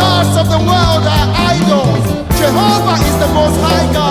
gods of the world are idols. Jehovah is the most high God.